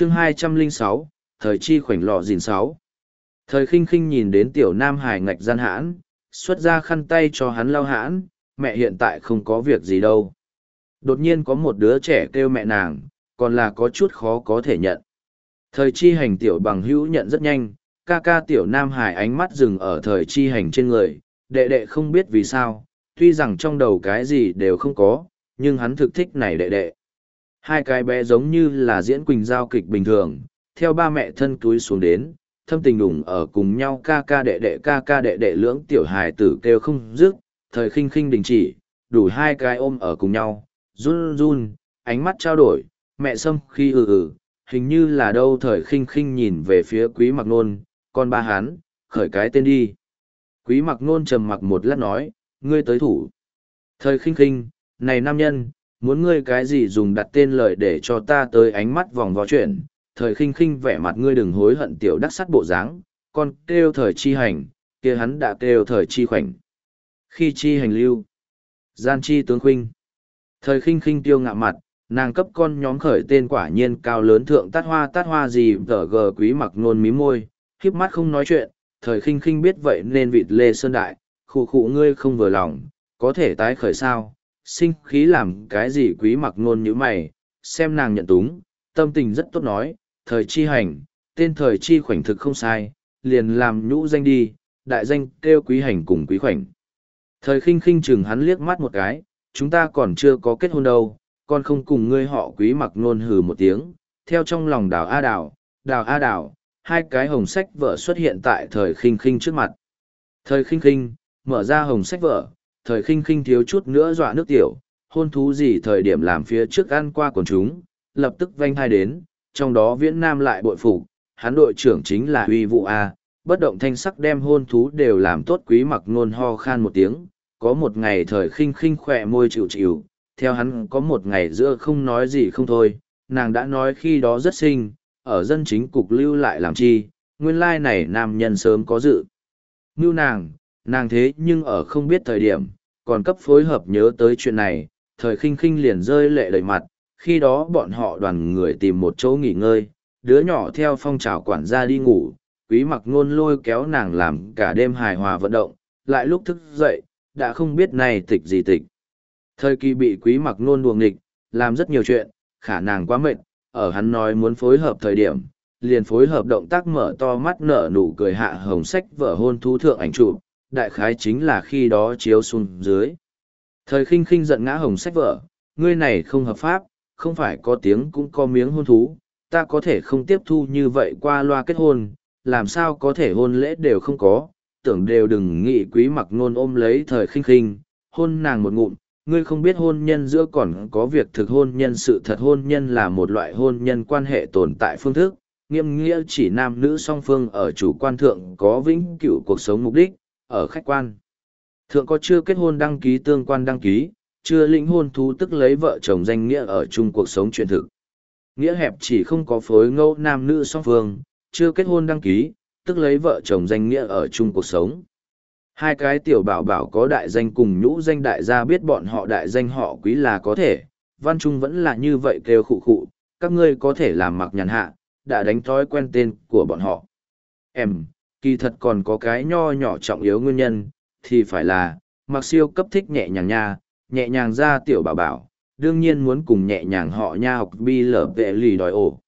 chương hai trăm linh sáu, thời chi khoảnh lọ dìn sáu. Thời khinh khinh nhìn đến tiểu nam hải ngạch gian hãn, xuất ra khăn tay cho hắn lau hãn, mẹ hiện tại không có việc gì đâu. Đột nhiên có một đứa trẻ kêu mẹ nàng, còn là có chút khó có thể nhận. Thời chi hành tiểu bằng hữu nhận rất nhanh, ca ca tiểu nam hải ánh mắt dừng ở thời chi hành trên người, đệ đệ không biết vì sao, tuy rằng trong đầu cái gì đều không có, nhưng hắn thực thích này đệ đệ hai cái bé giống như là diễn quỳnh giao kịch bình thường, theo ba mẹ thân túi xuống đến, thâm tình đủng ở cùng nhau ca ca đệ đệ ca ca đệ đệ lưỡng tiểu hài tử kêu không dứt, thời khinh khinh đình chỉ, đủ hai cái ôm ở cùng nhau, run run, ánh mắt trao đổi, mẹ sâm khi ừ ừ hình như là đâu thời khinh khinh nhìn về phía quý mặc nôn, con ba hán khởi cái tên đi. Quý mặc nôn trầm mặc một lát nói, ngươi tới thủ. Thời khinh khinh, này nam nhân muốn ngươi cái gì dùng đặt tên lời để cho ta tới ánh mắt vòng vò chuyện thời khinh khinh vẻ mặt ngươi đừng hối hận tiểu đắc sắt bộ dáng, con kêu thời chi hành, kia hắn đã kêu thời chi khoảnh. Khi chi hành lưu, gian chi tướng khuynh. Thời khinh khinh tiêu ngạ mặt, nàng cấp con nhóm khởi tên quả nhiên cao lớn thượng tát hoa tát hoa gì tờ gờ quý mặc nôn mí môi, khiếp mắt không nói chuyện. Thời khinh khinh biết vậy nên vịt lê sơn đại, khụ khụ ngươi không vừa lòng, có thể tái khởi sao? Sinh khí làm cái gì quý mặc nôn như mày, xem nàng nhận túng, tâm tình rất tốt nói, thời chi hành, tên thời chi khoảnh thực không sai, liền làm nhũ danh đi, đại danh kêu quý hành cùng quý khoảnh. Thời khinh khinh chừng hắn liếc mắt một cái, chúng ta còn chưa có kết hôn đâu con không cùng ngươi họ quý mặc nôn hừ một tiếng, theo trong lòng đào a đào đào a đào, hai cái hồng sách vợ xuất hiện tại thời khinh khinh trước mặt. Thời khinh khinh, mở ra hồng sách vợ thời khinh khinh thiếu chút nữa dọa nước tiểu, hôn thú gì thời điểm làm phía trước ăn qua quần chúng, lập tức vanh hai đến, trong đó viễn nam lại bội phục, hắn đội trưởng chính là huy vụ a, bất động thanh sắc đem hôn thú đều làm tốt quý mặc nôn ho khan một tiếng, có một ngày thời khinh khinh khỏe môi chịu chịu, theo hắn có một ngày giữa không nói gì không thôi, nàng đã nói khi đó rất xinh, ở dân chính cục lưu lại làm chi, nguyên lai này nam nhân sớm có dự. Ngưu nàng nàng thế nhưng ở không biết thời điểm còn cấp phối hợp nhớ tới chuyện này, thời khinh khinh liền rơi lệ đầy mặt, khi đó bọn họ đoàn người tìm một chỗ nghỉ ngơi, đứa nhỏ theo phong trào quản gia đi ngủ, quý mặc ngôn lôi kéo nàng làm cả đêm hài hòa vận động, lại lúc thức dậy, đã không biết này tịch gì tịch. Thời kỳ bị quý mặc ngôn đuồng nghịch, làm rất nhiều chuyện, khả nàng quá mệt, ở hắn nói muốn phối hợp thời điểm, liền phối hợp động tác mở to mắt nở nụ cười hạ hồng sách vở hôn thú thượng ảnh chụp đại khái chính là khi đó chiếu xuống dưới. Thời khinh khinh giận ngã hồng sách vợ ngươi này không hợp pháp không phải có tiếng cũng có miếng hôn thú, ta có thể không tiếp thu như vậy qua loa kết hôn, làm sao có thể hôn lễ đều không có, tưởng đều đừng nghĩ quý mặc nôn ôm lấy thời khinh khinh, hôn nàng một ngụm, ngươi không biết hôn nhân giữa còn có việc thực hôn nhân sự thật hôn nhân là một loại hôn nhân quan hệ tồn tại phương thức, nghiêm nghĩa chỉ nam nữ song phương ở chủ quan thượng có vĩnh cửu cuộc sống mục đích, ở khách quan. Thượng có chưa kết hôn đăng ký tương quan đăng ký, chưa lĩnh hôn thú tức lấy vợ chồng danh nghĩa ở chung cuộc sống truyền thực. Nghĩa hẹp chỉ không có phối ngẫu nam nữ song phương, chưa kết hôn đăng ký, tức lấy vợ chồng danh nghĩa ở chung cuộc sống. Hai cái tiểu bảo bảo có đại danh cùng nhũ danh đại gia biết bọn họ đại danh họ quý là có thể, văn trung vẫn là như vậy kêu khụ khụ, các ngươi có thể làm mặc nhàn hạ, đã đánh thói quen tên của bọn họ. Em, kỳ thật còn có cái nho nhỏ trọng yếu nguyên nhân, thì phải là, mặc siêu cấp thích nhẹ nhàng nha, nhẹ nhàng ra tiểu bảo bảo, đương nhiên muốn cùng nhẹ nhàng họ nha học bi lở vệ lì đòi ổ.